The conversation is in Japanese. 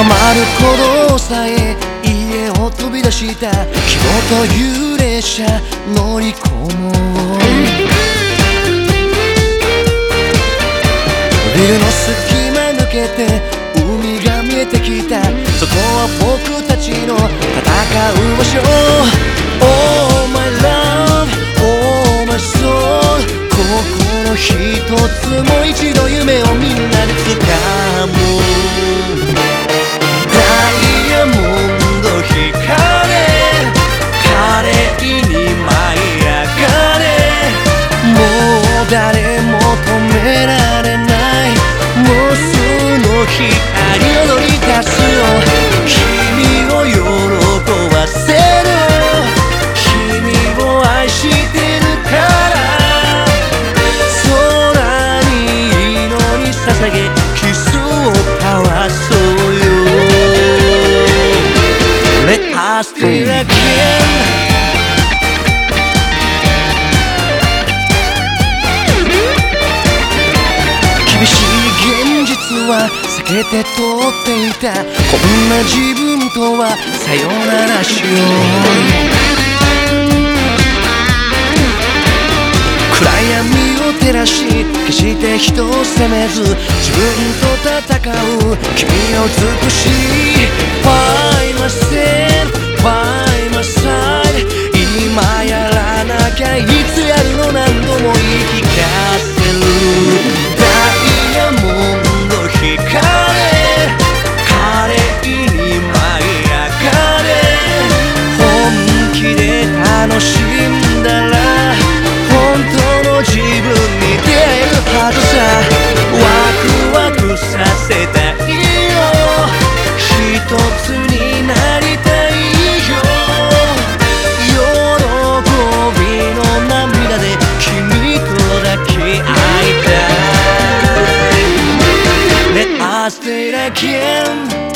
高まる鼓動さえ家を飛び出した希望という列車乗り込もうビルの隙間抜けて海が見えてきたそこは僕たちの戦う場所 Oh my love, oh my soul 心一つも一度夢をみんなで掴むダイヤは避けて通っていた。こんな自分とはさよならしよう。暗闇を照らし決して人を責めず自分と戦う君を美しい By myself, 楽しんだら本当の自分に出会えるはずさ。ワクワクさせたいよ。一つになりたいよ。喜びの涙で君と抱き合いたい。Let us stay again